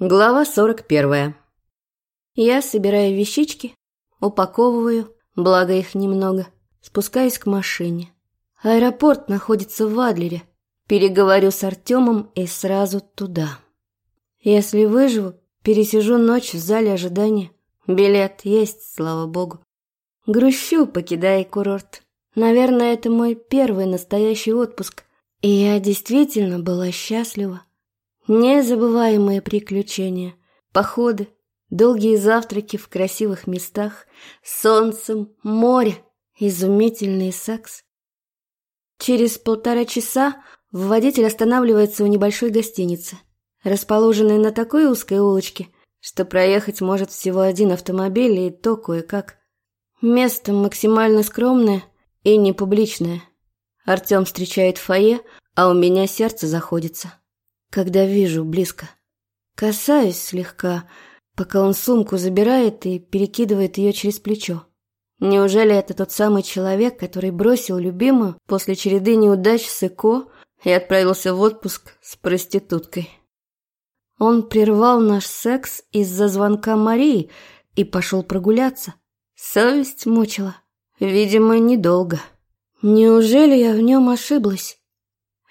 Глава 41. Я собираю вещички, упаковываю, благо их немного, спускаюсь к машине. Аэропорт находится в Адлере. Переговорю с Артемом и сразу туда. Если выживу, пересижу ночь в зале ожидания. Билет есть, слава богу. Грущу, покидая курорт. Наверное, это мой первый настоящий отпуск, и я действительно была счастлива. Незабываемые приключения, походы, долгие завтраки в красивых местах, солнцем, море, изумительный секс. Через полтора часа водитель останавливается у небольшой гостиницы, расположенной на такой узкой улочке, что проехать может всего один автомобиль и то кое-как. Место максимально скромное и непубличное. Артем встречает в фойе, а у меня сердце заходится когда вижу близко. Касаюсь слегка, пока он сумку забирает и перекидывает ее через плечо. Неужели это тот самый человек, который бросил любимую после череды неудач с ЭКО и отправился в отпуск с проституткой? Он прервал наш секс из-за звонка Марии и пошел прогуляться. Совесть мучила. Видимо, недолго. Неужели я в нем ошиблась?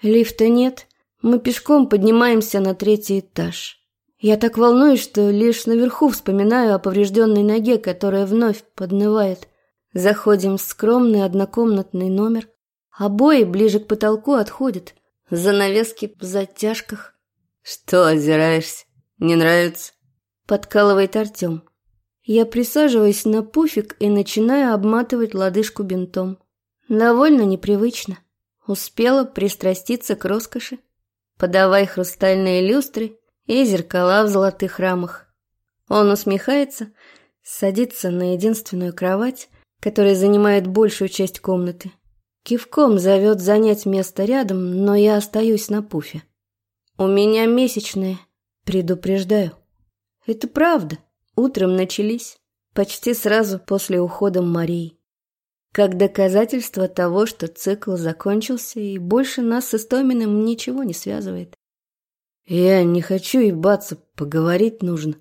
Лифта нет, мы пешком поднимаемся на третий этаж. Я так волнуюсь, что лишь наверху вспоминаю о поврежденной ноге, которая вновь поднывает. Заходим в скромный однокомнатный номер. Обои ближе к потолку отходят. Занавески в затяжках. «Что озираешься? Не нравится?» Подкалывает Артем. Я присаживаюсь на пуфик и начинаю обматывать лодыжку бинтом. Довольно непривычно. Успела пристраститься к роскоши подавай хрустальные люстры и зеркала в золотых рамах. Он усмехается, садится на единственную кровать, которая занимает большую часть комнаты. Кивком зовет занять место рядом, но я остаюсь на пуфе. У меня месячные, предупреждаю. Это правда, утром начались, почти сразу после ухода Марии как доказательство того, что цикл закончился и больше нас с Истоминым ничего не связывает. Я не хочу ебаться, поговорить нужно.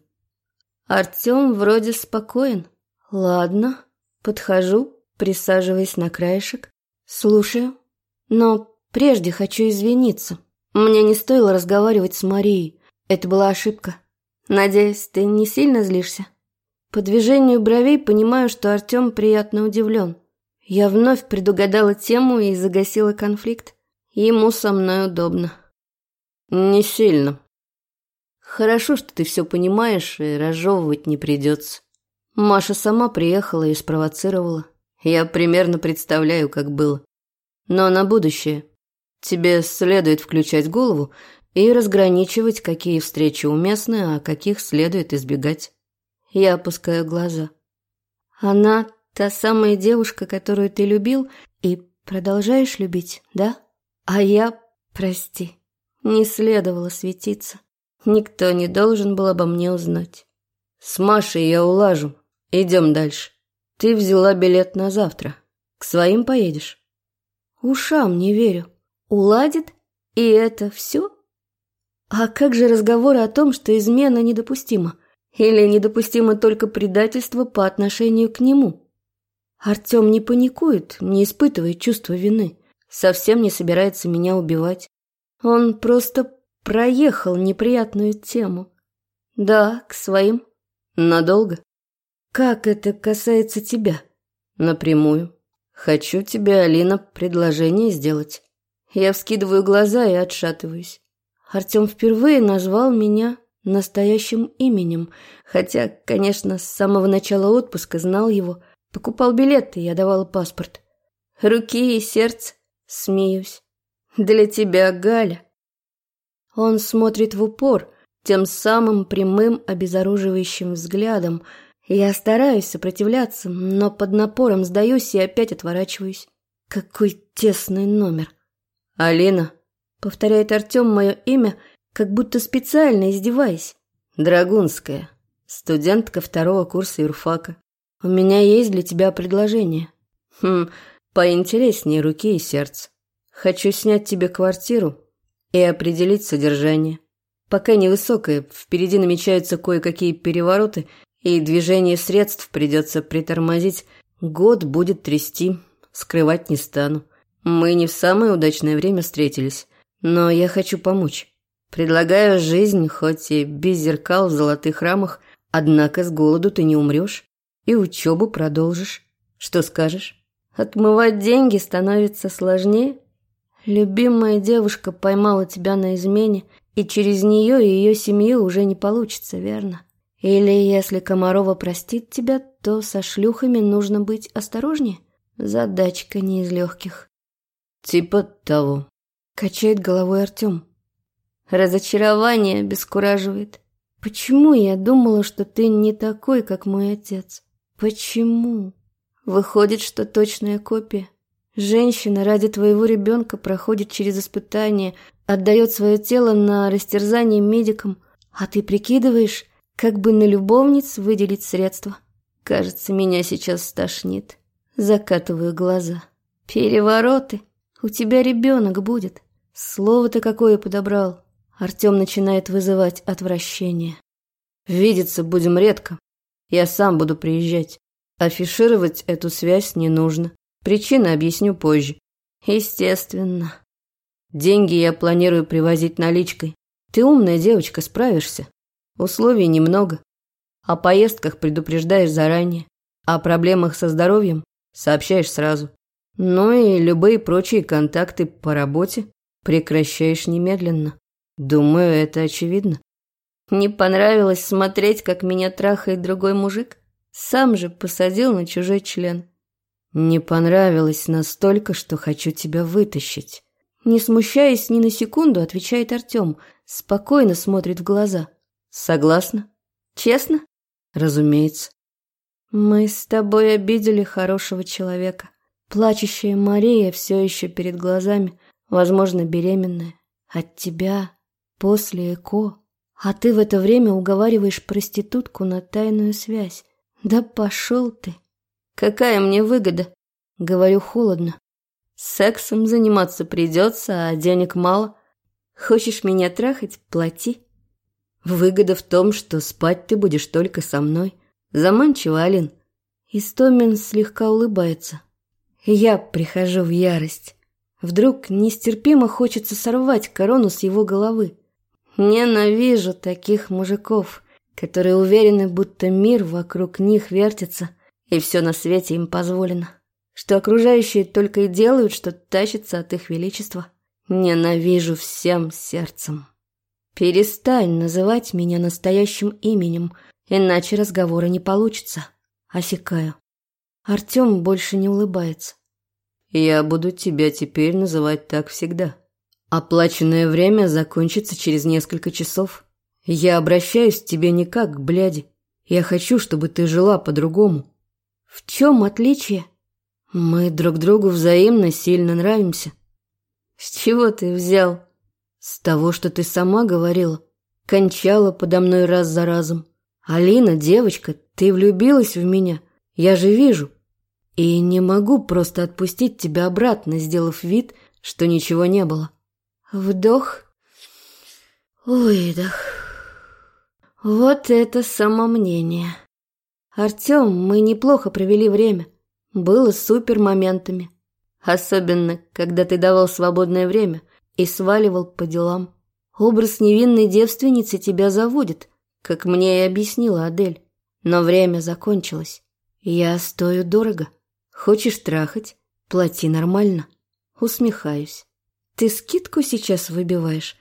Артем вроде спокоен. Ладно, подхожу, присаживаясь на краешек, слушаю. Но прежде хочу извиниться. Мне не стоило разговаривать с Марией. Это была ошибка. Надеюсь, ты не сильно злишься? По движению бровей понимаю, что Артем приятно удивлен. Я вновь предугадала тему и загасила конфликт. Ему со мной удобно. Не сильно. Хорошо, что ты все понимаешь, и разжевывать не придется. Маша сама приехала и спровоцировала. Я примерно представляю, как было. Но на будущее тебе следует включать голову и разграничивать, какие встречи уместны, а каких следует избегать. Я опускаю глаза. Она Та самая девушка, которую ты любил и продолжаешь любить, да? А я, прости, не следовало светиться. Никто не должен был обо мне узнать. С Машей я улажу. Идем дальше. Ты взяла билет на завтра. К своим поедешь? Ушам не верю. Уладит? И это все? А как же разговоры о том, что измена недопустима? Или недопустимо только предательство по отношению к нему? Артем не паникует, не испытывает чувства вины, совсем не собирается меня убивать. Он просто проехал неприятную тему. Да, к своим. Надолго? Как это касается тебя? Напрямую. Хочу тебе, Алина, предложение сделать. Я вскидываю глаза и отшатываюсь. Артем впервые назвал меня настоящим именем, хотя, конечно, с самого начала отпуска знал его – Покупал билеты, я давала паспорт. Руки и сердце. Смеюсь. Для тебя, Галя. Он смотрит в упор, тем самым прямым обезоруживающим взглядом. Я стараюсь сопротивляться, но под напором сдаюсь и опять отворачиваюсь. Какой тесный номер. «Алина», — повторяет Артем мое имя, как будто специально издеваясь. «Драгунская, студентка второго курса юрфака. У меня есть для тебя предложение. Хм, поинтереснее руки и сердце. Хочу снять тебе квартиру и определить содержание. Пока невысокая, впереди намечаются кое-какие перевороты, и движение средств придется притормозить. Год будет трясти, скрывать не стану. Мы не в самое удачное время встретились, но я хочу помочь. Предлагаю жизнь, хоть и без зеркал в золотых рамах, однако с голоду ты не умрешь и учебу продолжишь. Что скажешь? Отмывать деньги становится сложнее? Любимая девушка поймала тебя на измене, и через нее и ее семью уже не получится, верно? Или если Комарова простит тебя, то со шлюхами нужно быть осторожнее? Задачка не из легких. Типа того. Качает головой Артем. Разочарование обескураживает. Почему я думала, что ты не такой, как мой отец? Почему? Выходит, что точная копия. Женщина ради твоего ребенка проходит через испытания, отдает свое тело на растерзание медикам, а ты прикидываешь, как бы на любовниц выделить средства. Кажется, меня сейчас стошнит. Закатываю глаза. Перевороты. У тебя ребенок будет. Слово-то какое подобрал. Артем начинает вызывать отвращение. Видеться будем редко. Я сам буду приезжать. Афишировать эту связь не нужно. Причины объясню позже. Естественно. Деньги я планирую привозить наличкой. Ты умная девочка, справишься. Условий немного. О поездках предупреждаешь заранее. О проблемах со здоровьем сообщаешь сразу. Ну и любые прочие контакты по работе прекращаешь немедленно. Думаю, это очевидно. Не понравилось смотреть, как меня трахает другой мужик? Сам же посадил на чужой член. Не понравилось настолько, что хочу тебя вытащить. Не смущаясь ни на секунду, отвечает Артем, спокойно смотрит в глаза. Согласна? Честно? Разумеется. Мы с тобой обидели хорошего человека. Плачущая Мария все еще перед глазами, возможно, беременная. От тебя после ЭКО. А ты в это время уговариваешь проститутку на тайную связь. Да пошел ты. Какая мне выгода? Говорю холодно. Сексом заниматься придется, а денег мало. Хочешь меня трахать? Плати. Выгода в том, что спать ты будешь только со мной. Заманчиво, Алин. Истомин слегка улыбается. Я прихожу в ярость. Вдруг нестерпимо хочется сорвать корону с его головы. Ненавижу таких мужиков, которые уверены, будто мир вокруг них вертится, и все на свете им позволено. Что окружающие только и делают, что тащатся от их величества. Ненавижу всем сердцем. Перестань называть меня настоящим именем, иначе разговора не получится. Осекаю. Артем больше не улыбается. Я буду тебя теперь называть так всегда. Оплаченное время закончится через несколько часов. Я обращаюсь к тебе не как к бляди. Я хочу, чтобы ты жила по-другому. В чем отличие? Мы друг другу взаимно сильно нравимся. С чего ты взял? С того, что ты сама говорила. Кончала подо мной раз за разом. Алина, девочка, ты влюбилась в меня. Я же вижу. И не могу просто отпустить тебя обратно, сделав вид, что ничего не было. Вдох, выдох. Вот это самомнение. Артем, мы неплохо провели время. Было супер моментами. Особенно, когда ты давал свободное время и сваливал по делам. Образ невинной девственницы тебя заводит, как мне и объяснила Адель. Но время закончилось. Я стою дорого. Хочешь трахать? Плати нормально. Усмехаюсь. Ты скидку сейчас выбиваешь?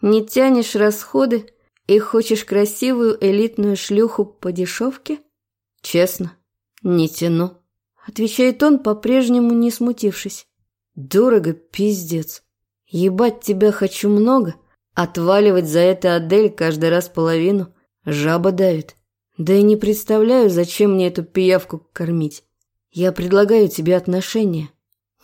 Не тянешь расходы и хочешь красивую элитную шлюху по дешевке? Честно, не тяну. Отвечает он, по-прежнему не смутившись. Дорого, пиздец. Ебать тебя хочу много. Отваливать за это Адель каждый раз половину. Жаба давит. Да и не представляю, зачем мне эту пиявку кормить. Я предлагаю тебе отношения.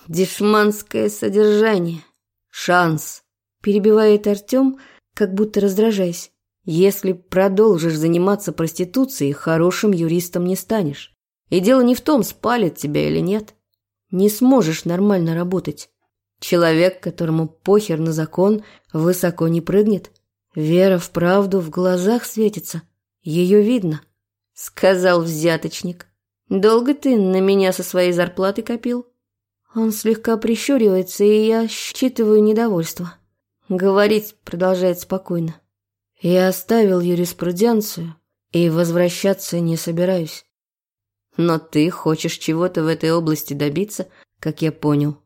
Дешманское содержание. Шанс. Перебивает Артем, как будто раздражаясь. Если продолжишь заниматься проституцией, хорошим юристом не станешь. И дело не в том, спалит тебя или нет. Не сможешь нормально работать. Человек, которому похер на закон, высоко не прыгнет. Вера вправду в глазах светится. Ее видно, — сказал взяточник. Долго ты на меня со своей зарплаты копил? Он слегка прищуривается, и я считываю недовольство. Говорить продолжает спокойно. Я оставил юриспруденцию и возвращаться не собираюсь. Но ты хочешь чего-то в этой области добиться, как я понял.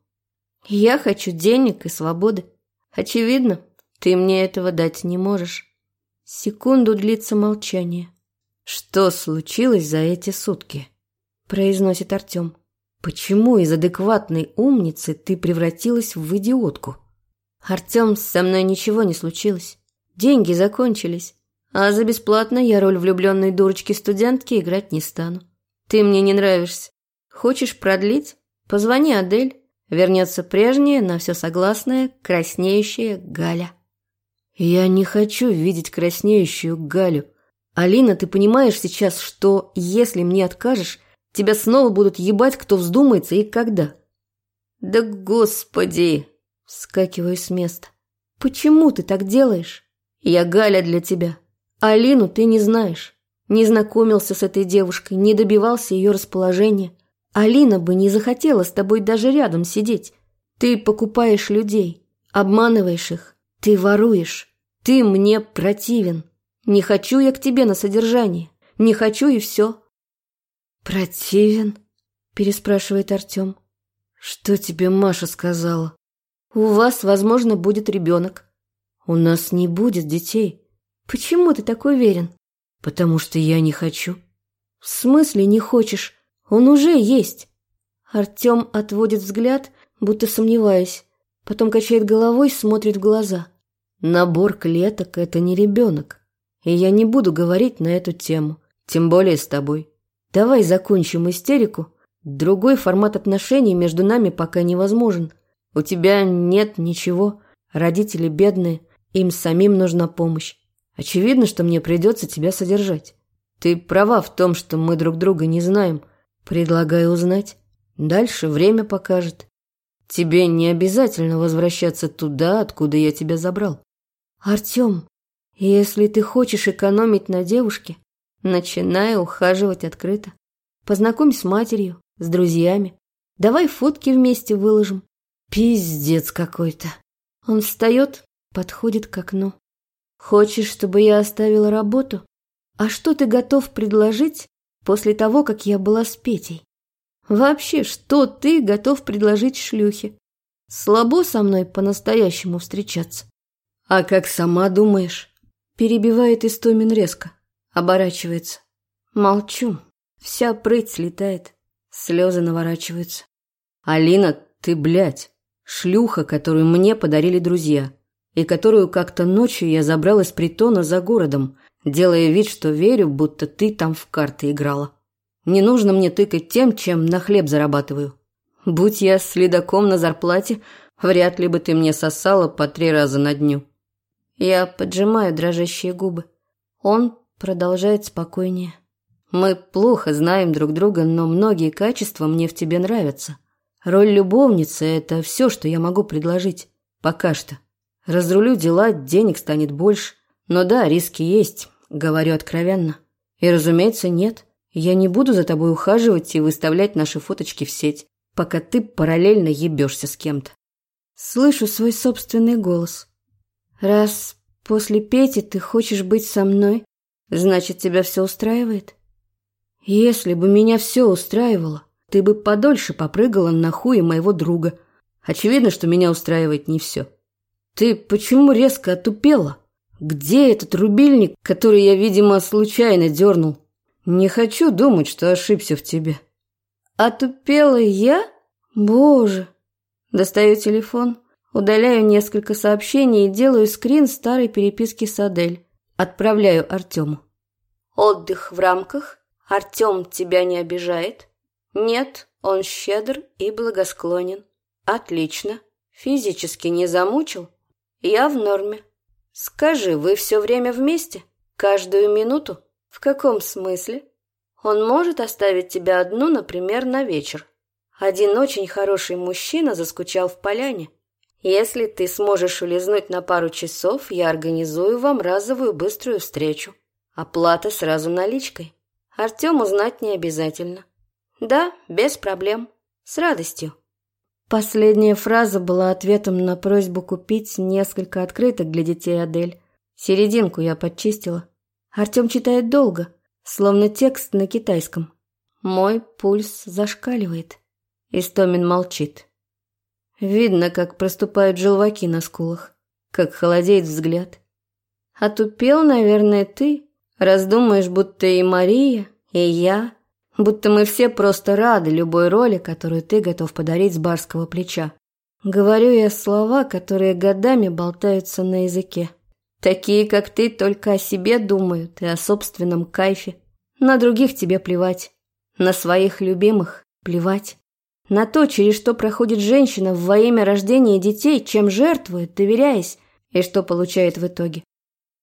Я хочу денег и свободы. Очевидно, ты мне этого дать не можешь. Секунду длится молчание. Что случилось за эти сутки? Произносит Артем. Почему из адекватной умницы ты превратилась в идиотку? Артем, со мной ничего не случилось. Деньги закончились. А за бесплатно я роль влюбленной дурочки-студентки играть не стану. Ты мне не нравишься. Хочешь продлить? Позвони Адель. Вернется прежняя, на все согласная, краснеющая Галя. Я не хочу видеть краснеющую Галю. Алина, ты понимаешь сейчас, что если мне откажешь, тебя снова будут ебать, кто вздумается и когда? Да господи! Вскакиваю с места. «Почему ты так делаешь? Я Галя для тебя. Алину ты не знаешь. Не знакомился с этой девушкой, не добивался ее расположения. Алина бы не захотела с тобой даже рядом сидеть. Ты покупаешь людей, обманываешь их, ты воруешь. Ты мне противен. Не хочу я к тебе на содержание. Не хочу и все». «Противен?» – переспрашивает Артем. «Что тебе Маша сказала?» У вас, возможно, будет ребенок. У нас не будет детей. Почему ты так уверен? Потому что я не хочу. В смысле не хочешь? Он уже есть. Артем отводит взгляд, будто сомневаясь. Потом качает головой, смотрит в глаза. Набор клеток – это не ребенок. И я не буду говорить на эту тему, тем более с тобой. Давай закончим истерику. Другой формат отношений между нами пока невозможен – у тебя нет ничего, родители бедные, им самим нужна помощь. Очевидно, что мне придется тебя содержать. Ты права в том, что мы друг друга не знаем. Предлагаю узнать. Дальше время покажет. Тебе не обязательно возвращаться туда, откуда я тебя забрал. Артем, если ты хочешь экономить на девушке, начинай ухаживать открыто. Познакомь с матерью, с друзьями. Давай фотки вместе выложим. Пиздец какой-то. Он встает, подходит к окну. Хочешь, чтобы я оставила работу? А что ты готов предложить после того, как я была с Петей? Вообще, что ты готов предложить шлюхе? Слабо со мной по-настоящему встречаться. А как сама думаешь? Перебивает Истомин резко. Оборачивается. Молчу. Вся прыть слетает. Слезы наворачиваются. Алина, ты, блядь, Шлюха, которую мне подарили друзья, и которую как-то ночью я забрал из притона за городом, делая вид, что верю, будто ты там в карты играла. Не нужно мне тыкать тем, чем на хлеб зарабатываю. Будь я следаком на зарплате, вряд ли бы ты мне сосала по три раза на дню. Я поджимаю дрожащие губы. Он продолжает спокойнее. Мы плохо знаем друг друга, но многие качества мне в тебе нравятся. Роль любовницы – это все, что я могу предложить. Пока что. Разрулю дела, денег станет больше. Но да, риски есть, говорю откровенно. И, разумеется, нет. Я не буду за тобой ухаживать и выставлять наши фоточки в сеть, пока ты параллельно ебешься с кем-то. Слышу свой собственный голос. Раз после Пети ты хочешь быть со мной, значит, тебя все устраивает? Если бы меня все устраивало, ты бы подольше попрыгала на хуе моего друга. Очевидно, что меня устраивает не все. Ты почему резко отупела? Где этот рубильник, который я, видимо, случайно дернул? Не хочу думать, что ошибся в тебе. Отупела я? Боже. Достаю телефон, удаляю несколько сообщений и делаю скрин старой переписки с Адель. Отправляю Артему. Отдых в рамках. Артем тебя не обижает. Нет, он щедр и благосклонен. Отлично. Физически не замучил? Я в норме. Скажи, вы все время вместе? Каждую минуту? В каком смысле? Он может оставить тебя одну, например, на вечер. Один очень хороший мужчина заскучал в поляне. Если ты сможешь улизнуть на пару часов, я организую вам разовую быструю встречу. Оплата сразу наличкой. Артему знать не обязательно. Да, без проблем. С радостью. Последняя фраза была ответом на просьбу купить несколько открыток для детей Адель. Серединку я подчистила. Артем читает долго, словно текст на китайском. Мой пульс зашкаливает. Истомин молчит. Видно, как проступают желваки на скулах, как холодеет взгляд. Отупел, наверное, ты, раздумаешь, будто и Мария, и я, будто мы все просто рады любой роли, которую ты готов подарить с барского плеча. Говорю я слова, которые годами болтаются на языке. Такие, как ты, только о себе думают и о собственном кайфе. На других тебе плевать. На своих любимых плевать. На то, через что проходит женщина во имя рождения детей, чем жертвует, доверяясь, и что получает в итоге.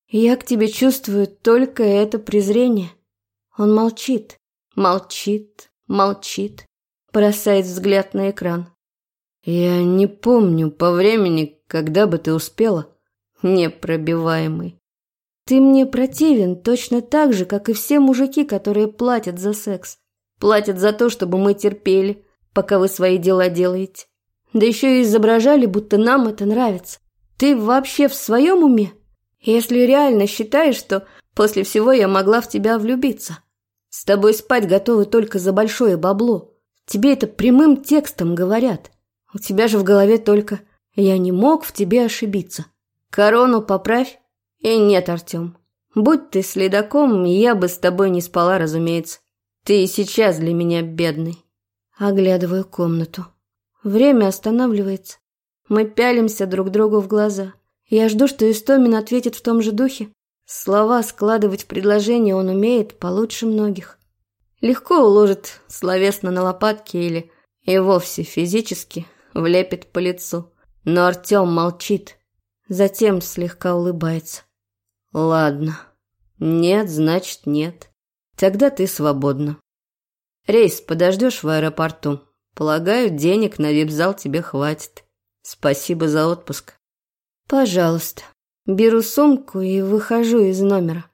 Я к тебе чувствую только это презрение. Он молчит, молчит, молчит, бросает взгляд на экран. Я не помню по времени, когда бы ты успела, непробиваемый. Ты мне противен точно так же, как и все мужики, которые платят за секс. Платят за то, чтобы мы терпели, пока вы свои дела делаете. Да еще и изображали, будто нам это нравится. Ты вообще в своем уме? Если реально считаешь, что после всего я могла в тебя влюбиться. С тобой спать готовы только за большое бабло. Тебе это прямым текстом говорят. У тебя же в голове только «я не мог в тебе ошибиться». Корону поправь. И нет, Артем. Будь ты следаком, я бы с тобой не спала, разумеется. Ты и сейчас для меня бедный. Оглядываю комнату. Время останавливается. Мы пялимся друг другу в глаза. Я жду, что Истомин ответит в том же духе. Слова складывать в предложение он умеет получше многих. Легко уложит словесно на лопатки или и вовсе физически влепит по лицу. Но Артем молчит, затем слегка улыбается. «Ладно. Нет, значит нет. Тогда ты свободна. Рейс подождешь в аэропорту? Полагаю, денег на вип-зал тебе хватит. Спасибо за отпуск. Пожалуйста. Беру сумку и выхожу из номера.